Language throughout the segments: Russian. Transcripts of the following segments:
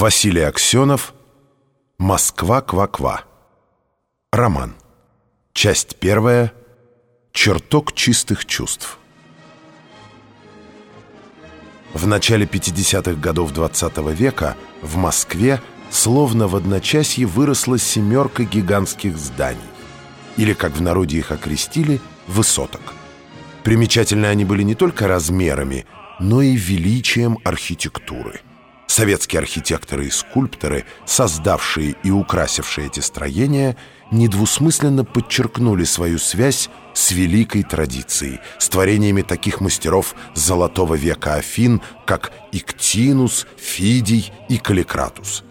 Василий Аксенов «Москва-ква-ква». Роман. Часть первая. Чертог чистых чувств. В начале 50-х годов XX -го века в Москве словно в одночасье выросла семерка гигантских зданий. Или, как в народе их окрестили, высоток. Примечательны они были не только размерами, но и величием архитектуры – Советские архитекторы и скульпторы, создавшие и украсившие эти строения, недвусмысленно подчеркнули свою связь с великой традицией, с творениями таких мастеров золотого века Афин, как Иктинус, Фидий и Каликратус.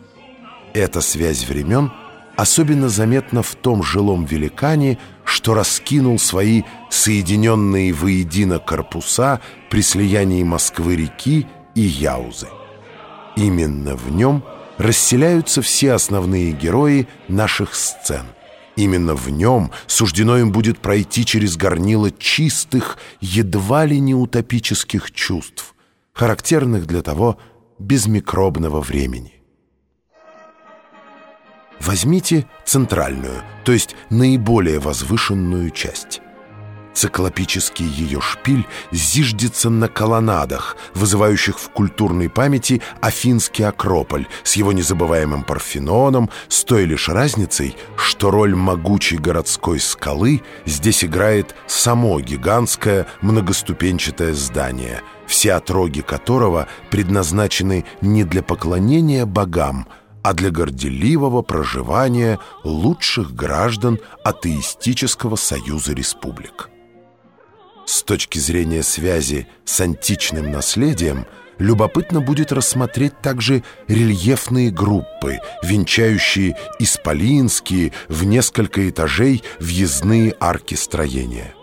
Эта связь времен особенно заметна в том жилом великане, что раскинул свои соединенные воедино корпуса при слиянии Москвы-реки и Яузы. Именно в нем расселяются все основные герои наших сцен. Именно в нем суждено им будет пройти через горнило чистых, едва ли не утопических чувств, характерных для того безмикробного времени. Возьмите центральную, то есть наиболее возвышенную часть. Циклопический ее шпиль зиждется на колоннадах, вызывающих в культурной памяти Афинский Акрополь с его незабываемым Парфеноном, с той лишь разницей, что роль могучей городской скалы здесь играет само гигантское многоступенчатое здание, все отроги которого предназначены не для поклонения богам, а для горделивого проживания лучших граждан атеистического союза республик. С точки зрения связи с античным наследием любопытно будет рассмотреть также рельефные группы, венчающие исполинские в несколько этажей въездные арки строения.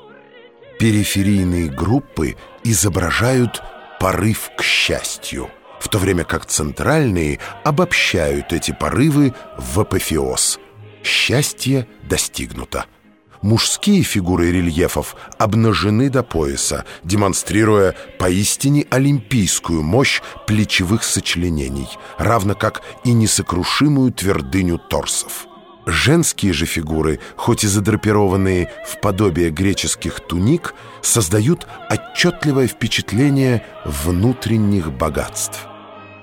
Периферийные группы изображают порыв к счастью, в то время как центральные обобщают эти порывы в апофеоз. Счастье достигнуто мужские фигуры рельефов обнажены до пояса, демонстрируя поистине олимпийскую мощь плечевых сочленений, равно как и несокрушимую твердыню торсов. Женские же фигуры, хоть и задрапированные в подобие греческих туник, создают отчетливое впечатление внутренних богатств.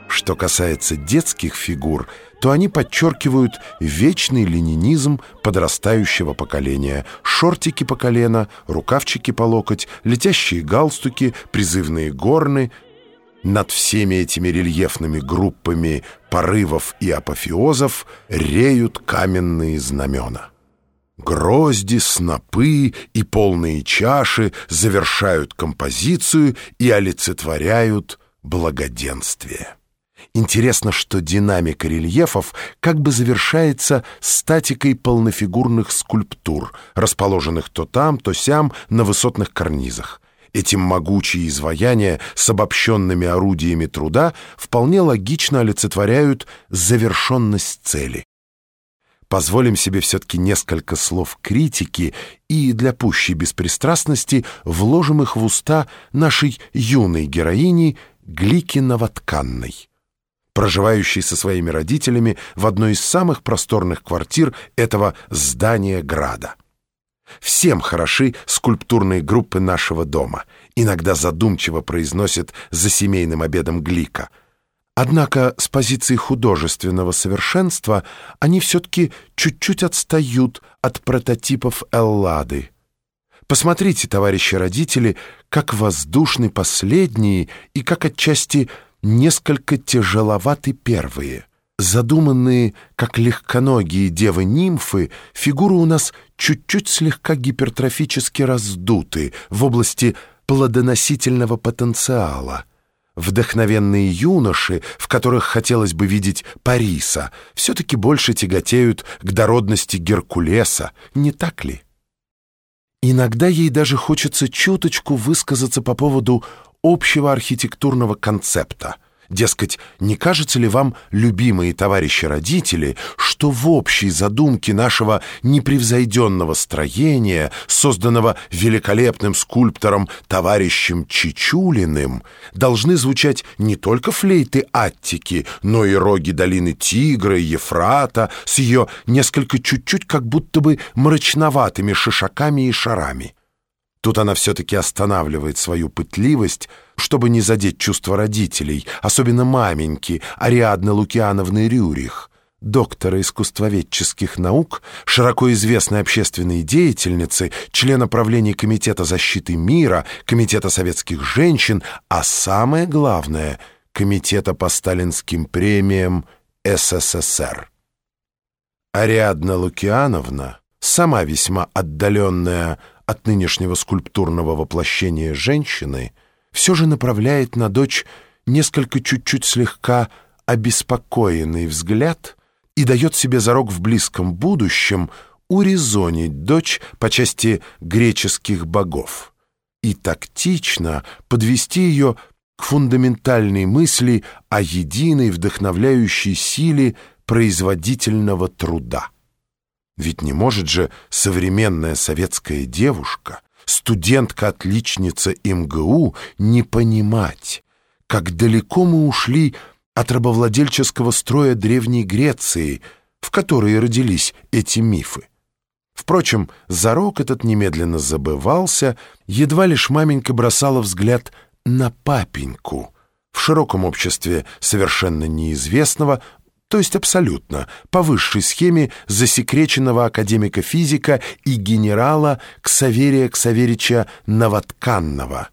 Что касается детских фигур, то они подчеркивают вечный ленинизм подрастающего поколения. Шортики по колено, рукавчики по локоть, летящие галстуки, призывные горны. Над всеми этими рельефными группами порывов и апофеозов реют каменные знамена. Грозди, снопы и полные чаши завершают композицию и олицетворяют благоденствие. Интересно, что динамика рельефов как бы завершается статикой полнофигурных скульптур, расположенных то там, то сям на высотных карнизах. Эти могучие изваяния с обобщенными орудиями труда вполне логично олицетворяют завершенность цели. Позволим себе все-таки несколько слов критики и для пущей беспристрастности вложим их в уста нашей юной героини Гликиново-тканной проживающий со своими родителями в одной из самых просторных квартир этого здания града. Всем хороши скульптурные группы нашего дома, иногда задумчиво произносит за семейным обедом Глика. Однако с позиции художественного совершенства они все-таки чуть-чуть отстают от прототипов Эллады. Посмотрите, товарищи родители, как воздушны последние и как отчасти несколько тяжеловаты первые. Задуманные, как легконогие девы-нимфы, фигуры у нас чуть-чуть слегка гипертрофически раздуты в области плодоносительного потенциала. Вдохновенные юноши, в которых хотелось бы видеть Париса, все-таки больше тяготеют к дородности Геркулеса, не так ли? Иногда ей даже хочется чуточку высказаться по поводу общего архитектурного концепта, Дескать, не кажется ли вам, любимые товарищи-родители, что в общей задумке нашего непревзойденного строения, созданного великолепным скульптором товарищем Чичулиным, должны звучать не только флейты Аттики, но и роги долины Тигра и Ефрата с ее несколько чуть-чуть как будто бы мрачноватыми шишаками и шарами? Тут она все-таки останавливает свою пытливость, чтобы не задеть чувства родителей, особенно маменьки Ариадны Лукиановны Рюрих, доктора искусствоведческих наук, широко известной общественной деятельницы, члена правления Комитета защиты мира, Комитета советских женщин, а самое главное — Комитета по сталинским премиям СССР. Ариадна Лукиановна, сама весьма отдаленная от нынешнего скульптурного воплощения женщины, все же направляет на дочь несколько чуть-чуть слегка обеспокоенный взгляд и дает себе зарок в близком будущем урезонить дочь по части греческих богов и тактично подвести ее к фундаментальной мысли о единой вдохновляющей силе производительного труда. Ведь не может же современная советская девушка, студентка-отличница МГУ, не понимать, как далеко мы ушли от рабовладельческого строя Древней Греции, в которой родились эти мифы. Впрочем, зарок этот немедленно забывался, едва лишь маменька бросала взгляд на папеньку, в широком обществе совершенно неизвестного, то есть абсолютно, по высшей схеме засекреченного академика физика и генерала Ксаверия Ксаверича Новотканного,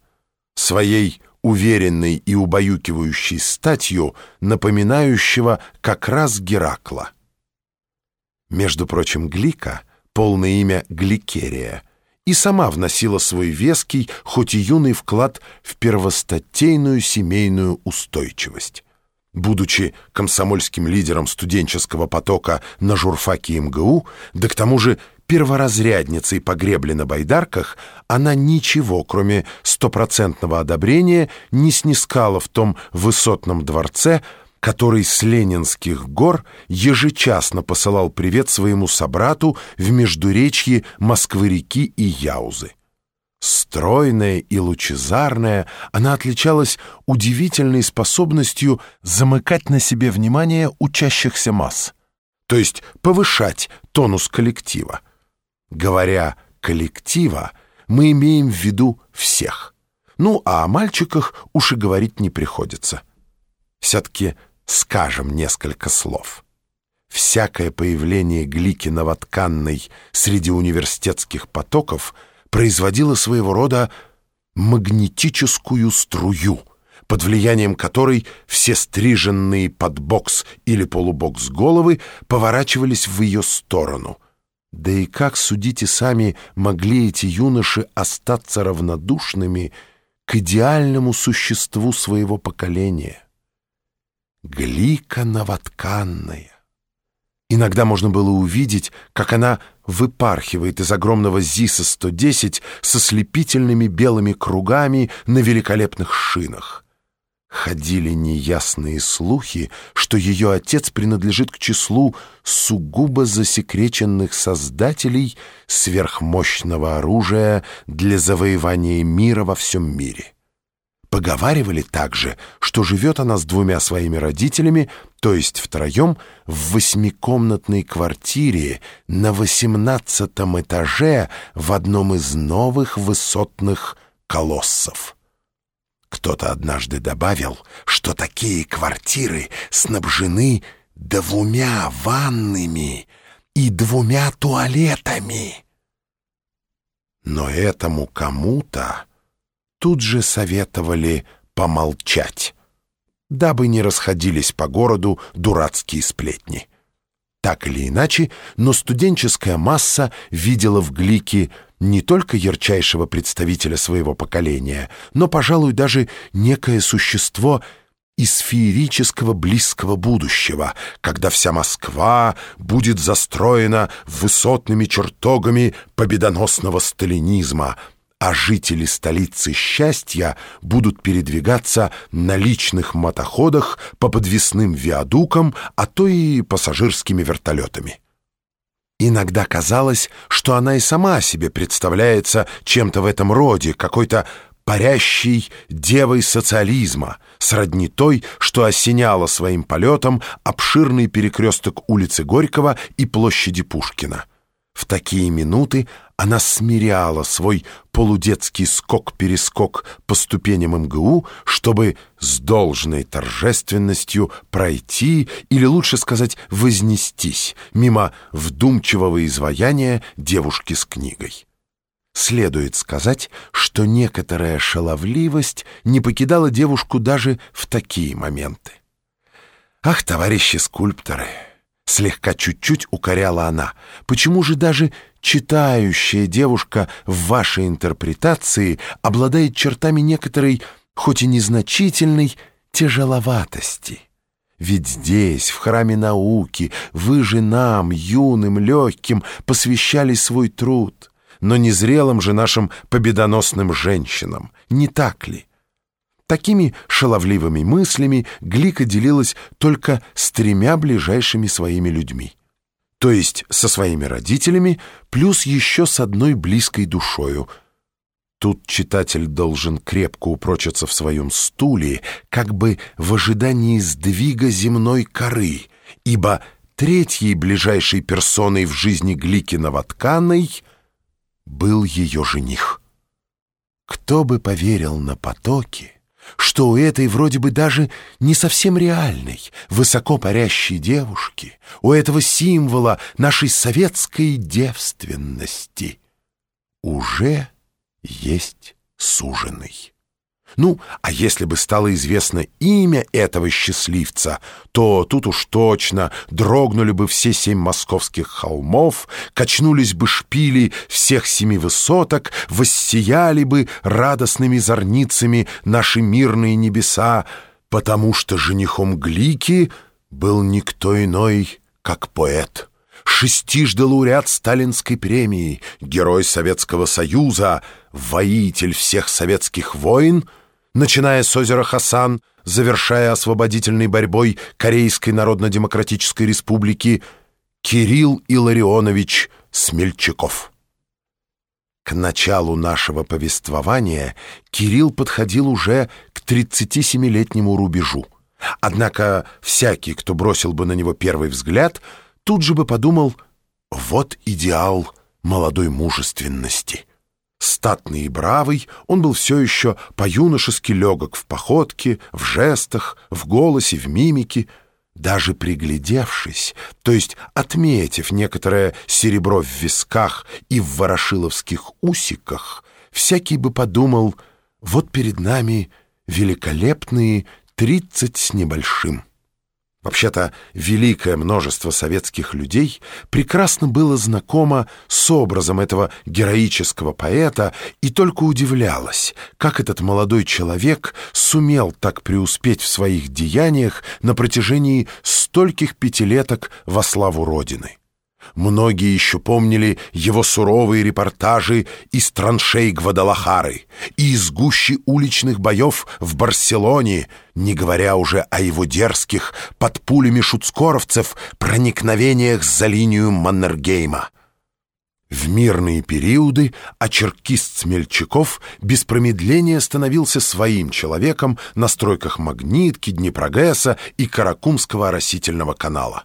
своей уверенной и убаюкивающей статью, напоминающего как раз Геракла. Между прочим, Глика, полное имя Гликерия, и сама вносила свой веский, хоть и юный вклад в первостатейную семейную устойчивость. Будучи комсомольским лидером студенческого потока на журфаке МГУ, да к тому же перворазрядницей по гребле на байдарках, она ничего, кроме стопроцентного одобрения, не снискала в том высотном дворце, который с Ленинских гор ежечасно посылал привет своему собрату в междуречье Москвы-реки и Яузы. Стройная и лучезарная, она отличалась удивительной способностью замыкать на себе внимание учащихся масс, то есть повышать тонус коллектива. Говоря «коллектива», мы имеем в виду всех. Ну, а о мальчиках уж и говорить не приходится. Все-таки скажем несколько слов. Всякое появление глики новотканной среди университетских потоков — производила своего рода магнетическую струю, под влиянием которой все стриженные под бокс или полубокс головы поворачивались в ее сторону. Да и как, судите сами, могли эти юноши остаться равнодушными к идеальному существу своего поколения? Глика новотканная. Иногда можно было увидеть, как она выпархивает из огромного ЗИСа-110 со слепительными белыми кругами на великолепных шинах. Ходили неясные слухи, что ее отец принадлежит к числу сугубо засекреченных создателей сверхмощного оружия для завоевания мира во всем мире. Поговаривали также, что живет она с двумя своими родителями, то есть втроем, в восьмикомнатной квартире на восемнадцатом этаже в одном из новых высотных колоссов. Кто-то однажды добавил, что такие квартиры снабжены двумя ванными и двумя туалетами. Но этому кому-то тут же советовали помолчать, дабы не расходились по городу дурацкие сплетни. Так или иначе, но студенческая масса видела в Глике не только ярчайшего представителя своего поколения, но, пожалуй, даже некое существо из феерического близкого будущего, когда вся Москва будет застроена высотными чертогами победоносного сталинизма — а жители столицы счастья будут передвигаться на личных мотоходах по подвесным виадукам, а то и пассажирскими вертолетами. Иногда казалось, что она и сама себе представляется чем-то в этом роде, какой-то парящей девой социализма, сродни той, что осеняла своим полетом обширный перекресток улицы Горького и площади Пушкина. В такие минуты она смиряла свой полудетский скок-перескок по ступеням МГУ, чтобы с должной торжественностью пройти, или лучше сказать, вознестись мимо вдумчивого изваяния девушки с книгой. Следует сказать, что некоторая шаловливость не покидала девушку даже в такие моменты. «Ах, товарищи скульпторы!» Слегка чуть-чуть укоряла она. «Почему же даже читающая девушка в вашей интерпретации обладает чертами некоторой, хоть и незначительной, тяжеловатости?» Ведь здесь, в храме науки, вы же нам, юным, легким, посвящали свой труд но незрелым же нашим победоносным женщинам. Не так ли? Такими шаловливыми мыслями Глика делилась только с тремя ближайшими своими людьми. То есть со своими родителями, плюс еще с одной близкой душою. Тут читатель должен крепко упрочиться в своем стуле, как бы в ожидании сдвига земной коры, ибо третьей ближайшей персоной в жизни Гликиного тканой был ее жених. Кто бы поверил на потоки, что у этой вроде бы даже не совсем реальной, высоко парящей девушки, у этого символа нашей советской девственности уже есть суженый. Ну, а если бы стало известно имя этого счастливца, то тут уж точно дрогнули бы все семь московских холмов, качнулись бы шпили всех семи высоток, воссияли бы радостными зорницами наши мирные небеса, потому что женихом Глики был никто иной, как поэт. Шестижды лауреат Сталинской премии, герой Советского Союза, воитель всех советских войн — начиная с озера Хасан, завершая освободительной борьбой Корейской Народно-Демократической Республики, Кирилл Илларионович Смельчаков. К началу нашего повествования Кирилл подходил уже к 37-летнему рубежу. Однако всякий, кто бросил бы на него первый взгляд, тут же бы подумал «вот идеал молодой мужественности». Статный и бравый, он был все еще по-юношески легок в походке, в жестах, в голосе, в мимике. Даже приглядевшись, то есть отметив некоторое серебро в висках и в ворошиловских усиках, всякий бы подумал, вот перед нами великолепные тридцать с небольшим. Вообще-то, великое множество советских людей прекрасно было знакомо с образом этого героического поэта и только удивлялось, как этот молодой человек сумел так преуспеть в своих деяниях на протяжении стольких пятилеток во славу Родины. Многие еще помнили его суровые репортажи из траншей Гвадалахары и из гущи уличных боев в Барселоне, не говоря уже о его дерзких под пулями шуцкоровцев проникновениях за линию Маннергейма. В мирные периоды очеркист Смельчаков без промедления становился своим человеком на стройках Магнитки, Днепрогресса и Каракумского оросительного канала.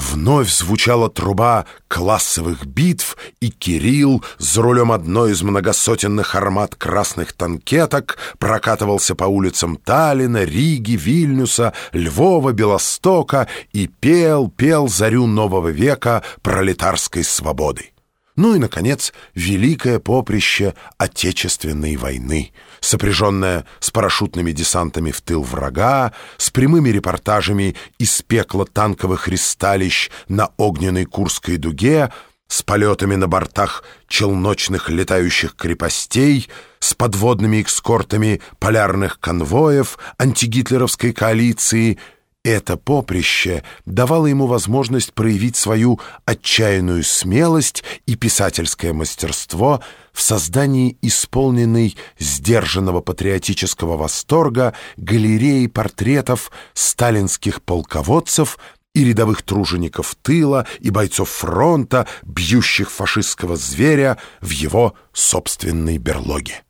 Вновь звучала труба классовых битв, и Кирилл за рулем одной из многосотенных армат красных танкеток прокатывался по улицам Таллина, Риги, Вильнюса, Львова, Белостока и пел, пел зарю нового века пролетарской свободы. Ну и, наконец, великое поприще Отечественной войны, сопряженное с парашютными десантами в тыл врага, с прямыми репортажами из пекла танковых ристалищ на огненной Курской дуге, с полетами на бортах челночных летающих крепостей, с подводными экскортами полярных конвоев антигитлеровской коалиции Это поприще давало ему возможность проявить свою отчаянную смелость и писательское мастерство в создании исполненной сдержанного патриотического восторга галереи портретов сталинских полководцев и рядовых тружеников тыла и бойцов фронта, бьющих фашистского зверя в его собственной берлоге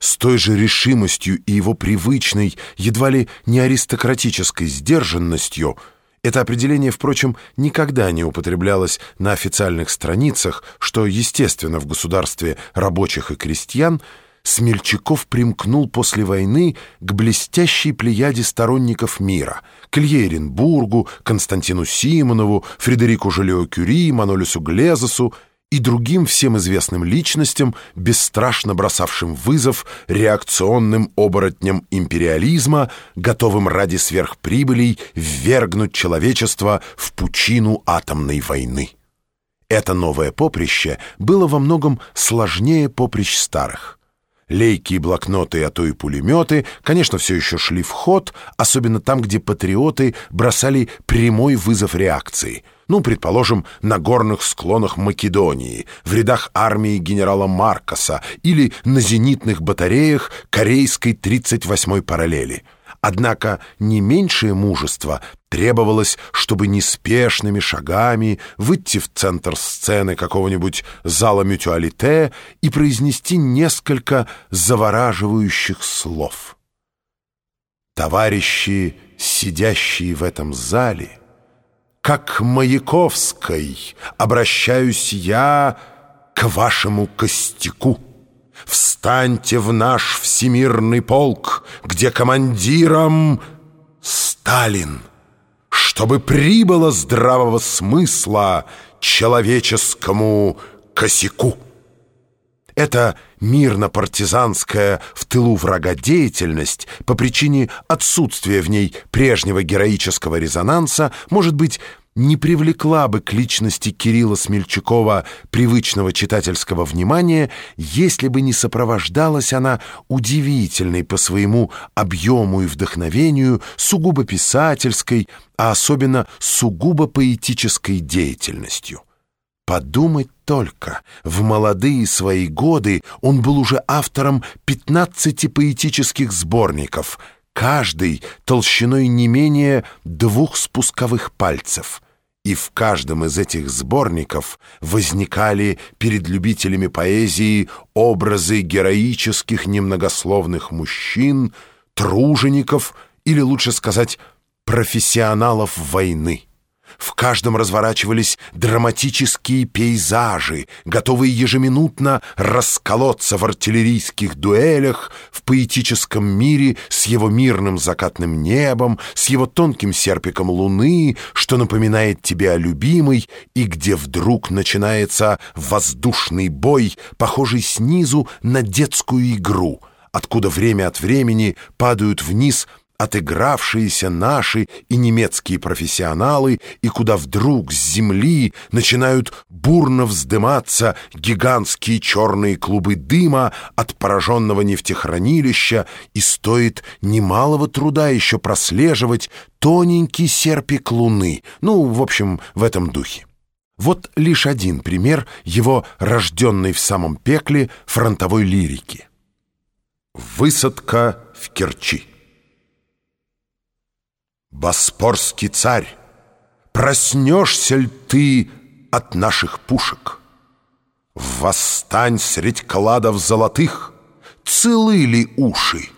с той же решимостью и его привычной, едва ли не аристократической сдержанностью, это определение, впрочем, никогда не употреблялось на официальных страницах, что, естественно, в государстве рабочих и крестьян, Смельчаков примкнул после войны к блестящей плеяде сторонников мира, к Константину Симонову, Фредерику Жолео-Кюри, Манолюсу Глезосу и другим всем известным личностям, бесстрашно бросавшим вызов реакционным оборотням империализма, готовым ради сверхприбылей ввергнуть человечество в пучину атомной войны. Это новое поприще было во многом сложнее поприщ старых. Лейки и блокноты, а то и пулеметы, конечно, все еще шли в ход, особенно там, где патриоты бросали прямой вызов реакции. Ну, предположим, на горных склонах Македонии, в рядах армии генерала Маркоса или на зенитных батареях Корейской 38-й параллели – Однако не меньшее мужество требовалось, чтобы неспешными шагами выйти в центр сцены какого-нибудь зала мютуалите и произнести несколько завораживающих слов. Товарищи, сидящие в этом зале, как Маяковской обращаюсь я к вашему костяку. Встаньте в наш всемирный полк, где командиром Сталин, чтобы прибыло здравого смысла человеческому косяку. Это мирно-партизанская в тылу врага деятельность по причине отсутствия в ней прежнего героического резонанса может быть не привлекла бы к личности Кирилла Смельчакова привычного читательского внимания, если бы не сопровождалась она удивительной по своему объему и вдохновению сугубо писательской, а особенно сугубо поэтической деятельностью. Подумать только, в молодые свои годы он был уже автором 15 поэтических сборников — каждый толщиной не менее двух спусковых пальцев. И в каждом из этих сборников возникали перед любителями поэзии образы героических немногословных мужчин, тружеников или, лучше сказать, профессионалов войны. В каждом разворачивались драматические пейзажи, готовые ежеминутно расколоться в артиллерийских дуэлях в поэтическом мире с его мирным закатным небом, с его тонким серпиком луны, что напоминает тебе о любимой, и где вдруг начинается воздушный бой, похожий снизу на детскую игру — откуда время от времени падают вниз отыгравшиеся наши и немецкие профессионалы, и куда вдруг с земли начинают бурно вздыматься гигантские черные клубы дыма от пораженного нефтехранилища, и стоит немалого труда еще прослеживать тоненький серпик луны, ну, в общем, в этом духе. Вот лишь один пример его рожденной в самом пекле фронтовой лирики. Высадка в Керчи. Боспорский царь, проснешься ли ты от наших пушек? Восстань средь кладов золотых, целы ли уши?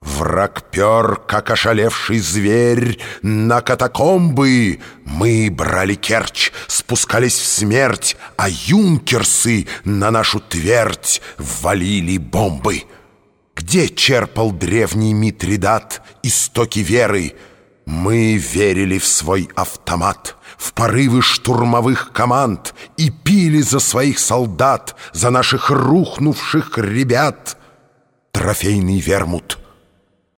Враг пер, как ошалевший зверь, на катакомбы. Мы брали Керчь, спускались в смерть, а юнкерсы на нашу твердь валили бомбы. Где черпал древний Митридат истоки веры? Мы верили в свой автомат, в порывы штурмовых команд и пили за своих солдат, за наших рухнувших ребят. Трофейный вермут,